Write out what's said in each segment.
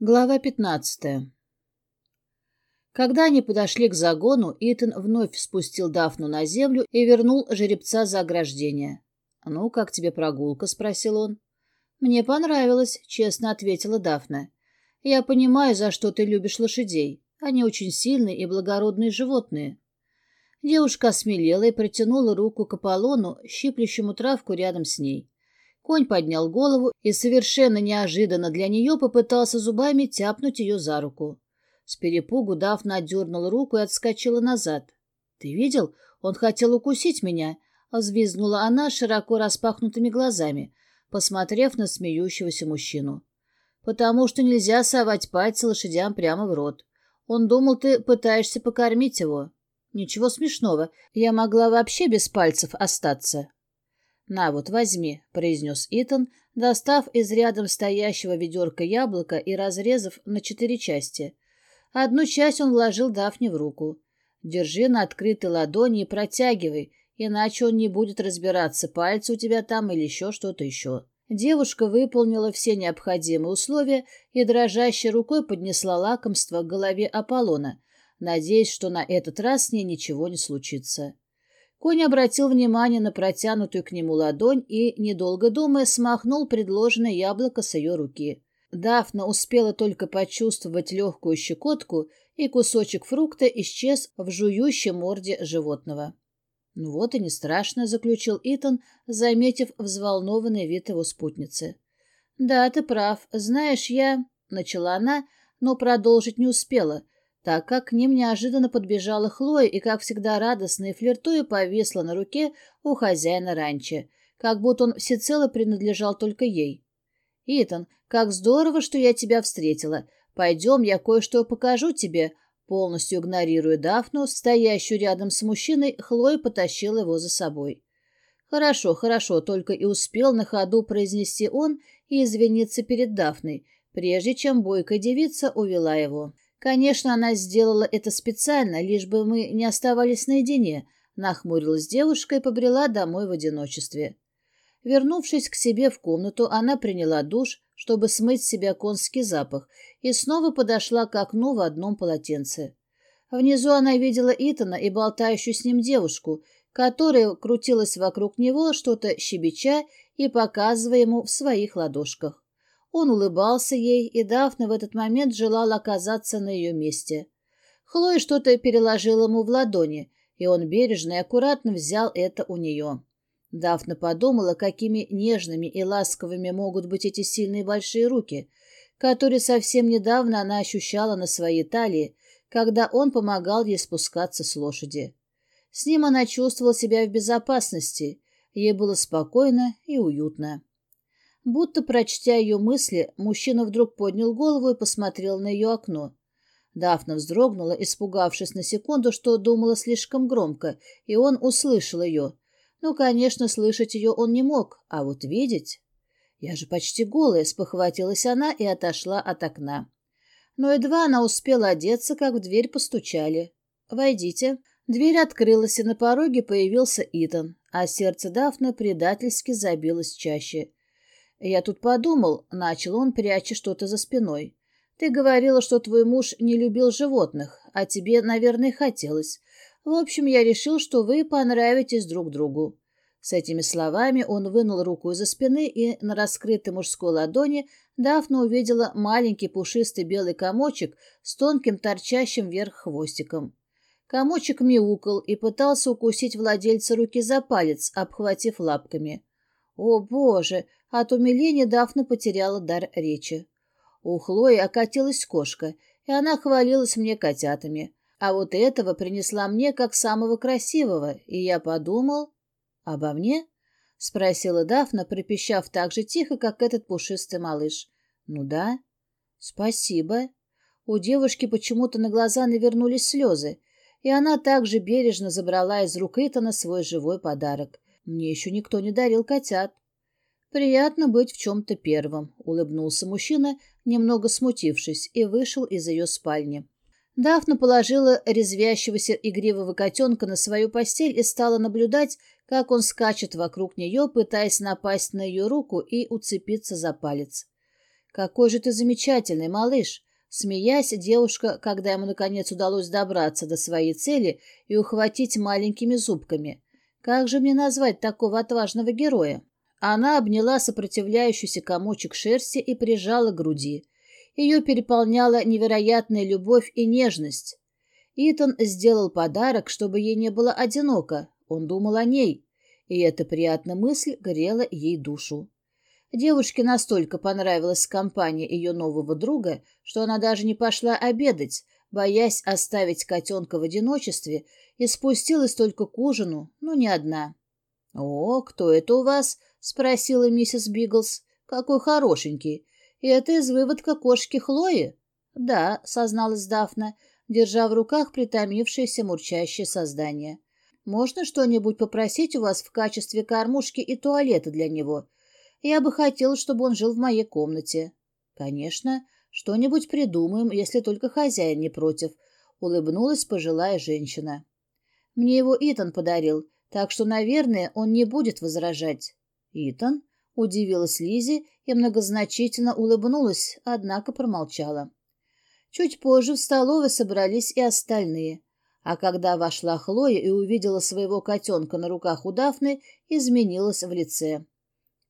Глава пятнадцатая. Когда они подошли к загону, Итан вновь спустил Дафну на землю и вернул жеребца за ограждение. «Ну, как тебе прогулка?» — спросил он. «Мне понравилось», — честно ответила Дафна. «Я понимаю, за что ты любишь лошадей. Они очень сильные и благородные животные». Девушка осмелела и протянула руку к Аполлону, щиплющему травку рядом с ней. Конь поднял голову и совершенно неожиданно для нее попытался зубами тяпнуть ее за руку. С перепугу Дафна отдернула руку и отскочила назад. — Ты видел? Он хотел укусить меня, — взвизгнула она широко распахнутыми глазами, посмотрев на смеющегося мужчину. — Потому что нельзя совать пальцы лошадям прямо в рот. Он думал, ты пытаешься покормить его. Ничего смешного, я могла вообще без пальцев остаться. «На вот, возьми», — произнес Итан, достав из рядом стоящего ведерка яблоко и разрезав на четыре части. Одну часть он вложил Дафне в руку. «Держи на открытой ладони и протягивай, иначе он не будет разбираться, пальцы у тебя там или еще что-то еще». Девушка выполнила все необходимые условия и дрожащей рукой поднесла лакомство к голове Аполлона, надеясь, что на этот раз с ней ничего не случится. Конь обратил внимание на протянутую к нему ладонь и, недолго думая, смахнул предложенное яблоко с ее руки. Дафна успела только почувствовать легкую щекотку, и кусочек фрукта исчез в жующей морде животного. «Ну вот и не страшно», — заключил Итан, заметив взволнованный вид его спутницы. «Да, ты прав. Знаешь, я...» — начала она, но продолжить не успела — так как к ним неожиданно подбежала Хлоя и, как всегда радостно и флиртуя, повесла на руке у хозяина ранчо, как будто он всецело принадлежал только ей. «Итан, как здорово, что я тебя встретила. Пойдем, я кое-что покажу тебе». Полностью игнорируя Дафну, стоящую рядом с мужчиной, Хлоя потащила его за собой. «Хорошо, хорошо», только и успел на ходу произнести он и извиниться перед Дафной, прежде чем бойкая девица увела его. Конечно, она сделала это специально, лишь бы мы не оставались наедине, нахмурилась девушка и побрела домой в одиночестве. Вернувшись к себе в комнату, она приняла душ, чтобы смыть с себя конский запах, и снова подошла к окну в одном полотенце. Внизу она видела Итана и болтающую с ним девушку, которая крутилась вокруг него, что-то щебеча и показывая ему в своих ладошках. Он улыбался ей, и Дафна в этот момент желала оказаться на ее месте. Хлоя что-то переложила ему в ладони, и он бережно и аккуратно взял это у нее. Дафна подумала, какими нежными и ласковыми могут быть эти сильные большие руки, которые совсем недавно она ощущала на своей талии, когда он помогал ей спускаться с лошади. С ним она чувствовала себя в безопасности, ей было спокойно и уютно. Будто прочтя ее мысли, мужчина вдруг поднял голову и посмотрел на ее окно. Дафна вздрогнула, испугавшись на секунду, что думала слишком громко, и он услышал ее. Ну, конечно, слышать ее он не мог, а вот видеть... «Я же почти голая», — спохватилась она и отошла от окна. Но едва она успела одеться, как в дверь постучали. «Войдите». Дверь открылась, и на пороге появился Итан, а сердце Дафны предательски забилось чаще. «Я тут подумал», — начал он, пряча что-то за спиной. «Ты говорила, что твой муж не любил животных, а тебе, наверное, хотелось. В общем, я решил, что вы понравитесь друг другу». С этими словами он вынул руку из-за спины, и на раскрытой мужской ладони Дафна увидела маленький пушистый белый комочек с тонким торчащим вверх хвостиком. Комочек мяукал и пытался укусить владельца руки за палец, обхватив лапками. «О, боже!» От умиления Дафна потеряла дар речи. У Хлои окатилась кошка, и она хвалилась мне котятами. А вот этого принесла мне как самого красивого, и я подумал... «Обо мне?» — спросила Дафна, пропищав так же тихо, как этот пушистый малыш. «Ну да». «Спасибо». У девушки почему-то на глаза навернулись слезы, и она также бережно забрала из рук Итана свой живой подарок. Мне еще никто не дарил котят. «Приятно быть в чем-то первым», — улыбнулся мужчина, немного смутившись, и вышел из ее спальни. Дафна положила резвящегося игривого котенка на свою постель и стала наблюдать, как он скачет вокруг нее, пытаясь напасть на ее руку и уцепиться за палец. Какой же ты замечательный, малыш!» Смеясь, девушка, когда ему наконец удалось добраться до своей цели и ухватить маленькими зубками. «Как же мне назвать такого отважного героя?» Она обняла сопротивляющийся комочек шерсти и прижала к груди. Ее переполняла невероятная любовь и нежность. Итан сделал подарок, чтобы ей не было одиноко. Он думал о ней, и эта приятная мысль грела ей душу. Девушке настолько понравилась компания ее нового друга, что она даже не пошла обедать, боясь оставить котенка в одиночестве, и спустилась только к ужину, но не одна. «О, кто это у вас?» — спросила миссис Биглс. «Какой хорошенький. И это из выводка кошки Хлои?» «Да», — созналась Дафна, держа в руках притомившееся мурчащее создание. «Можно что-нибудь попросить у вас в качестве кормушки и туалета для него? Я бы хотела, чтобы он жил в моей комнате». «Конечно, что-нибудь придумаем, если только хозяин не против», — улыбнулась пожилая женщина. «Мне его Итан подарил, так что, наверное, он не будет возражать». «Итан?» — удивилась Лизи и многозначительно улыбнулась, однако промолчала. Чуть позже в столовой собрались и остальные. А когда вошла Хлоя и увидела своего котенка на руках у Дафны, изменилась в лице.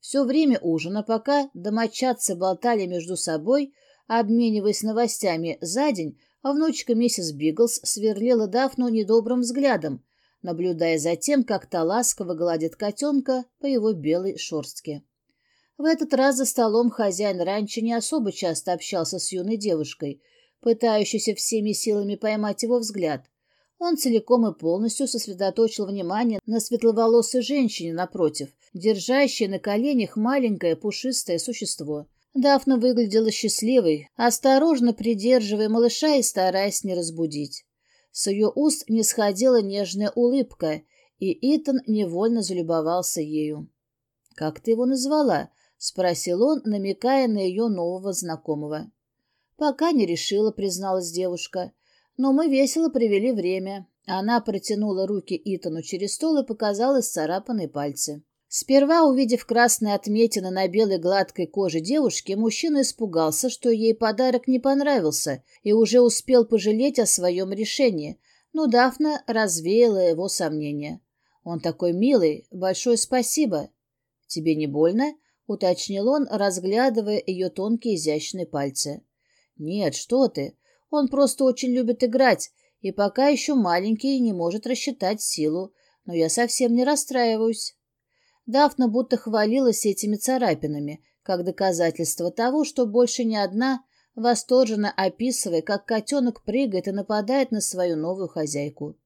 Все время ужина, пока домочадцы болтали между собой, обмениваясь новостями за день, а внучка миссис Биглс сверлила Дафну недобрым взглядом, наблюдая за тем, как та ласково гладит котенка по его белой шерстке. В этот раз за столом хозяин раньше не особо часто общался с юной девушкой, пытающейся всеми силами поймать его взгляд. Он целиком и полностью сосредоточил внимание на светловолосой женщине напротив, держащей на коленях маленькое пушистое существо. Дафна выглядела счастливой, осторожно придерживая малыша и стараясь не разбудить. С ее уст не сходила нежная улыбка, и Итан невольно залюбовался ею. «Как ты его назвала?» — спросил он, намекая на ее нового знакомого. «Пока не решила», — призналась девушка. «Но мы весело провели время». Она протянула руки Итану через стол и показала сцарапанные пальцы. Сперва, увидев красные отметины на белой гладкой коже девушки, мужчина испугался, что ей подарок не понравился, и уже успел пожалеть о своем решении, но Дафна развеяла его сомнения. «Он такой милый, большое спасибо». «Тебе не больно?» — уточнил он, разглядывая ее тонкие изящные пальцы. «Нет, что ты. Он просто очень любит играть, и пока еще маленький и не может рассчитать силу, но я совсем не расстраиваюсь». Дафна будто хвалилась этими царапинами, как доказательство того, что больше не одна, восторженно описывая, как котенок прыгает и нападает на свою новую хозяйку.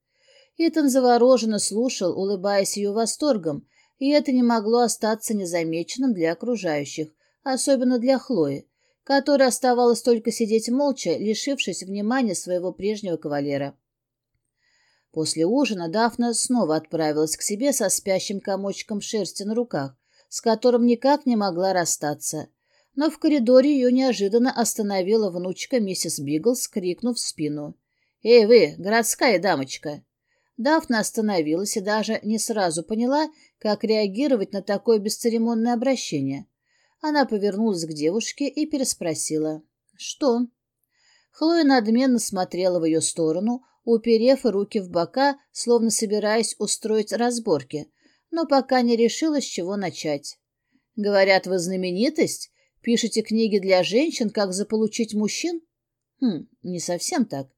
Итан завороженно слушал, улыбаясь ее восторгом, и это не могло остаться незамеченным для окружающих, особенно для Хлои, которая оставалась только сидеть молча, лишившись внимания своего прежнего кавалера. После ужина Дафна снова отправилась к себе со спящим комочком шерсти на руках, с которым никак не могла расстаться. Но в коридоре ее неожиданно остановила внучка миссис Биглс, крикнув в спину. «Эй вы, городская дамочка!» Дафна остановилась и даже не сразу поняла, как реагировать на такое бесцеремонное обращение. Она повернулась к девушке и переспросила. «Что?» Хлоя надменно смотрела в ее сторону, уперев руки в бока, словно собираясь устроить разборки, но пока не решила, с чего начать. «Говорят, вы знаменитость? Пишете книги для женщин, как заполучить мужчин?» «Хм, не совсем так.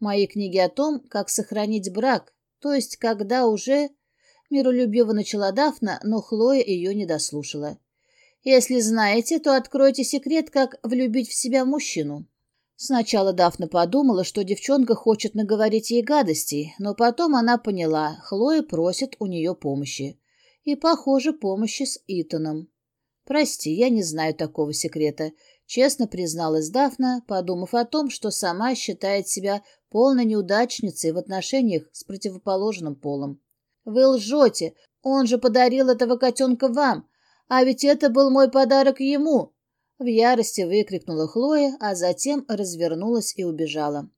Мои книги о том, как сохранить брак, то есть когда уже...» Миролюбиво начала Дафна, но Хлоя ее не дослушала. «Если знаете, то откройте секрет, как влюбить в себя мужчину». Сначала Дафна подумала, что девчонка хочет наговорить ей гадостей, но потом она поняла, Хлоя просит у нее помощи. И, похоже, помощи с Итаном. «Прости, я не знаю такого секрета», — честно призналась Дафна, подумав о том, что сама считает себя полной неудачницей в отношениях с противоположным полом. «Вы лжете! Он же подарил этого котенка вам! А ведь это был мой подарок ему!» В ярости выкрикнула Хлоя, а затем развернулась и убежала.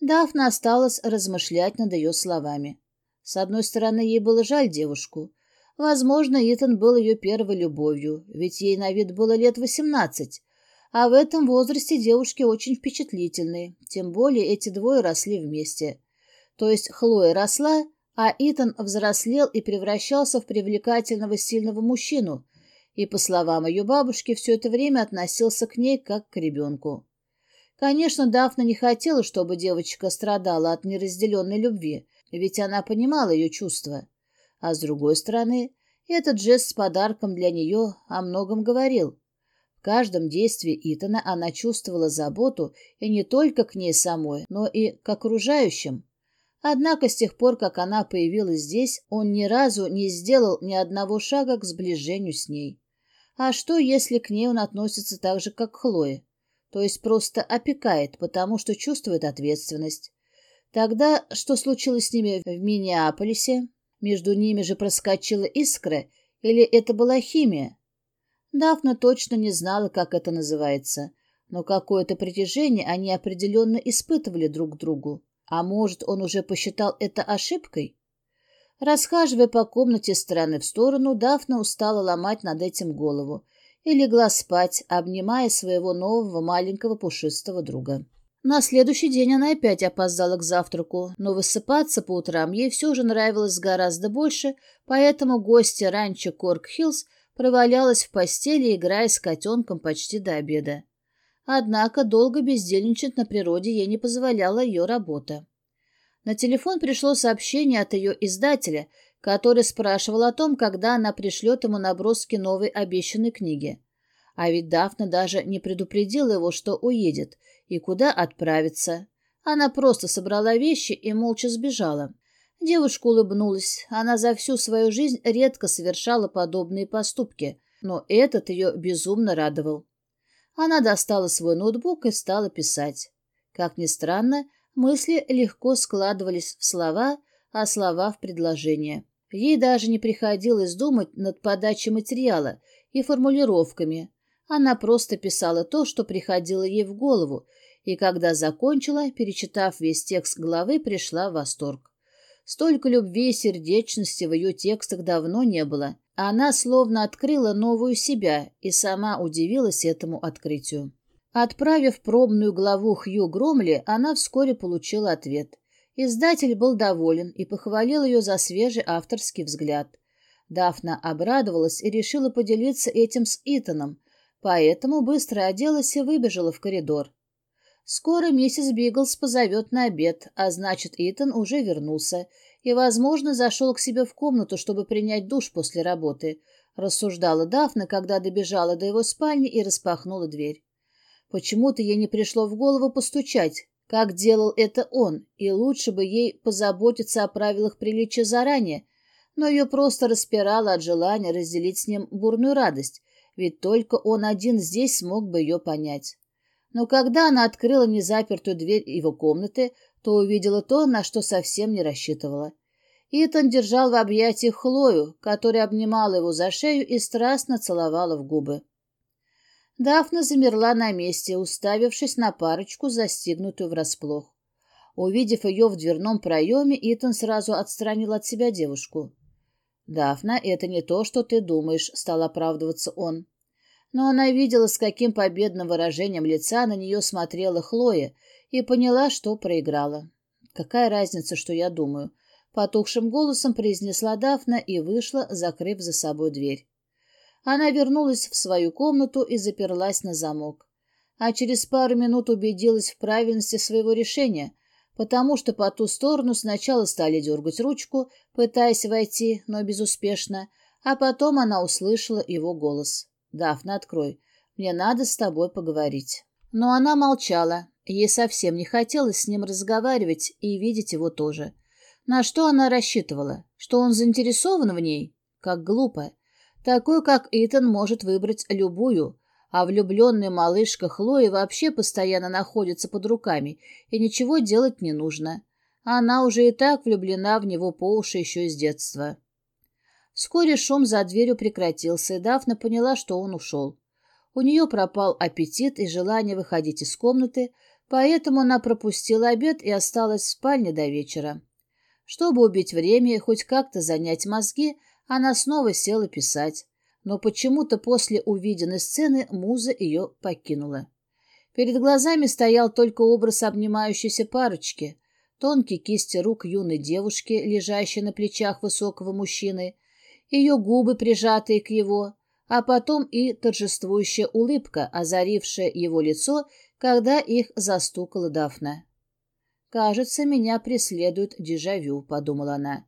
Дафна осталась размышлять над ее словами. С одной стороны, ей было жаль девушку. Возможно, Итан был ее первой любовью, ведь ей на вид было лет восемнадцать. А в этом возрасте девушки очень впечатлительны, тем более эти двое росли вместе. То есть Хлоя росла, а Итан взрослел и превращался в привлекательного сильного мужчину, и, по словам ее бабушки, все это время относился к ней как к ребенку. Конечно, Дафна не хотела, чтобы девочка страдала от неразделенной любви, ведь она понимала ее чувства. А с другой стороны, этот жест с подарком для нее о многом говорил. В каждом действии Итана она чувствовала заботу и не только к ней самой, но и к окружающим. Однако с тех пор, как она появилась здесь, он ни разу не сделал ни одного шага к сближению с ней. А что, если к ней он относится так же, как к Хлое? То есть просто опекает, потому что чувствует ответственность. Тогда что случилось с ними в Миннеаполисе? Между ними же проскочила искра, или это была химия? Дафна точно не знала, как это называется, но какое-то притяжение они определенно испытывали друг к другу. А может, он уже посчитал это ошибкой? Расхаживая по комнате стороны в сторону, Дафна устала ломать над этим голову и легла спать, обнимая своего нового маленького пушистого друга. На следующий день она опять опоздала к завтраку, но высыпаться по утрам ей все же нравилось гораздо больше, поэтому гостья ранчо Корк-Хиллз провалялась в постели, играя с котенком почти до обеда. Однако долго бездельничать на природе ей не позволяла ее работа. На телефон пришло сообщение от ее издателя, который спрашивал о том, когда она пришлет ему наброски новой обещанной книги. А ведь Дафна даже не предупредила его, что уедет и куда отправиться. Она просто собрала вещи и молча сбежала. Девушка улыбнулась. Она за всю свою жизнь редко совершала подобные поступки, но этот ее безумно радовал. Она достала свой ноутбук и стала писать. Как ни странно, мысли легко складывались в слова, а слова в предложения. Ей даже не приходилось думать над подачей материала и формулировками. Она просто писала то, что приходило ей в голову, и когда закончила, перечитав весь текст главы, пришла в восторг. Столько любви и сердечности в ее текстах давно не было. Она словно открыла новую себя и сама удивилась этому открытию. Отправив пробную главу Хью Громли, она вскоре получила ответ. Издатель был доволен и похвалил ее за свежий авторский взгляд. Дафна обрадовалась и решила поделиться этим с Итаном, поэтому быстро оделась и выбежала в коридор. Скоро миссис Биглс позовет на обед, а значит, Итан уже вернулся и, возможно, зашел к себе в комнату, чтобы принять душ после работы, рассуждала Дафна, когда добежала до его спальни и распахнула дверь. Почему-то ей не пришло в голову постучать, как делал это он, и лучше бы ей позаботиться о правилах приличия заранее, но ее просто распирало от желания разделить с ним бурную радость, ведь только он один здесь смог бы ее понять. Но когда она открыла незапертую дверь его комнаты, то увидела то, на что совсем не рассчитывала. Итан держал в объятиях Хлою, которая обнимала его за шею и страстно целовала в губы. Дафна замерла на месте, уставившись на парочку, застигнутую врасплох. Увидев ее в дверном проеме, Итан сразу отстранил от себя девушку. «Дафна, это не то, что ты думаешь», — стал оправдываться он. Но она видела, с каким победным выражением лица на нее смотрела Хлоя, и поняла, что проиграла. «Какая разница, что я думаю?» — потухшим голосом произнесла Дафна и вышла, закрыв за собой дверь. Она вернулась в свою комнату и заперлась на замок. А через пару минут убедилась в правильности своего решения, потому что по ту сторону сначала стали дергать ручку, пытаясь войти, но безуспешно, а потом она услышала его голос. «Дафна, открой. Мне надо с тобой поговорить». Но она молчала. Ей совсем не хотелось с ним разговаривать и видеть его тоже. На что она рассчитывала? Что он заинтересован в ней? Как глупо. Такой, как Итан, может выбрать любую, а влюбленная малышка Хлоя вообще постоянно находится под руками, и ничего делать не нужно. Она уже и так влюблена в него по уши еще с детства. Вскоре шум за дверью прекратился, и Дафна поняла, что он ушел. У нее пропал аппетит и желание выходить из комнаты, поэтому она пропустила обед и осталась в спальне до вечера. Чтобы убить время и хоть как-то занять мозги, она снова села писать. но почему-то после увиденной сцены муза ее покинула. Перед глазами стоял только образ обнимающейся парочки, тонкие кисти рук юной девушки, лежащей на плечах высокого мужчины, ее губы, прижатые к его, а потом и торжествующая улыбка, озарившая его лицо, когда их застукала Дафна. «Кажется, меня преследует дежавю», — подумала она.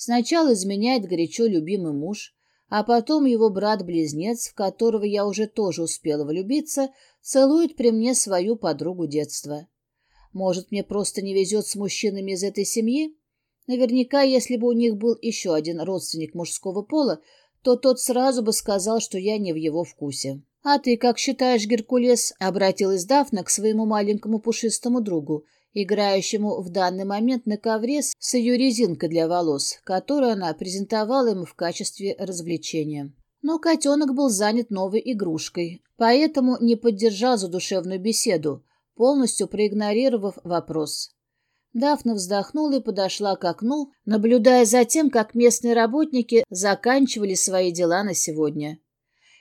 «Сначала изменяет горячо любимый муж, а потом его брат-близнец, в которого я уже тоже успела влюбиться, целует при мне свою подругу детства. Может, мне просто не везет с мужчинами из этой семьи? Наверняка, если бы у них был еще один родственник мужского пола, то тот сразу бы сказал, что я не в его вкусе. «А ты как считаешь, Геркулес?» — обратилась Дафна к своему маленькому пушистому другу, играющему в данный момент на ковре с ее резинкой для волос, которую она презентовала ему в качестве развлечения. Но котенок был занят новой игрушкой, поэтому не поддержал задушевную беседу, полностью проигнорировав вопрос. Дафна вздохнула и подошла к окну, наблюдая за тем, как местные работники заканчивали свои дела на сегодня.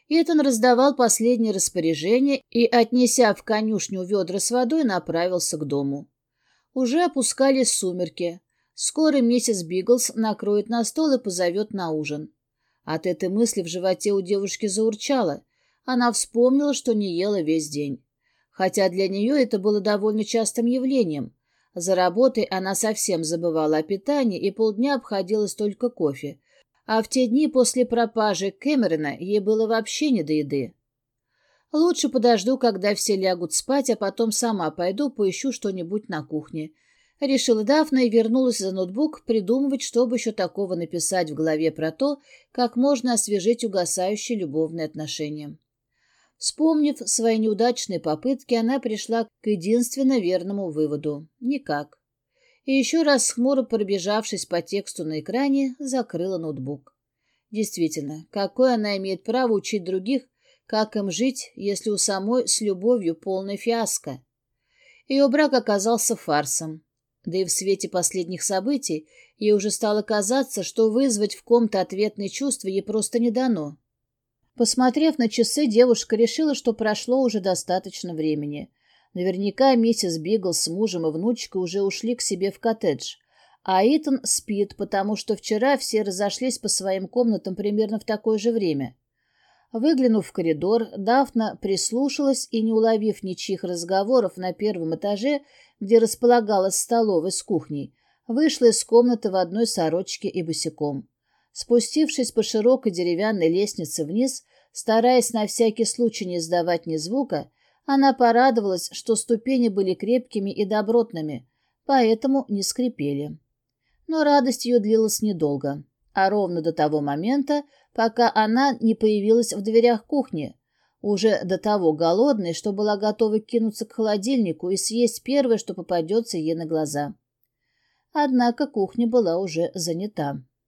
Итан раздавал последние распоряжения и, отнеся в конюшню ведра с водой, направился к дому. Уже опускались сумерки. Скоро миссис Биглс накроет на стол и позовет на ужин. От этой мысли в животе у девушки заурчало. Она вспомнила, что не ела весь день. Хотя для нее это было довольно частым явлением. За работой она совсем забывала о питании и полдня обходилась только кофе. А в те дни после пропажи Кэмерона ей было вообще не до еды. Лучше подожду, когда все лягут спать, а потом сама пойду поищу что-нибудь на кухне. Решила Дафна и вернулась за ноутбук придумывать, чтобы еще такого написать в голове про то, как можно освежить угасающие любовные отношения. Вспомнив свои неудачные попытки, она пришла к единственно верному выводу – никак. И еще раз, хмуро пробежавшись по тексту на экране, закрыла ноутбук. Действительно, какое она имеет право учить других, как им жить, если у самой с любовью полная фиаско? Ее брак оказался фарсом. Да и в свете последних событий ей уже стало казаться, что вызвать в ком-то ответные чувства ей просто не дано. Посмотрев на часы, девушка решила, что прошло уже достаточно времени. Наверняка миссис Бигл с мужем и внучкой уже ушли к себе в коттедж. А Итан спит, потому что вчера все разошлись по своим комнатам примерно в такое же время. Выглянув в коридор, Дафна прислушалась и, не уловив ничьих разговоров на первом этаже, где располагалась столовая с кухней, вышла из комнаты в одной сорочке и босиком. Спустившись по широкой деревянной лестнице вниз, стараясь на всякий случай не издавать ни звука, она порадовалась, что ступени были крепкими и добротными, поэтому не скрипели. Но радость ее длилась недолго, а ровно до того момента, пока она не появилась в дверях кухни, уже до того голодной, что была готова кинуться к холодильнику и съесть первое, что попадется ей на глаза. Однако кухня была уже занята.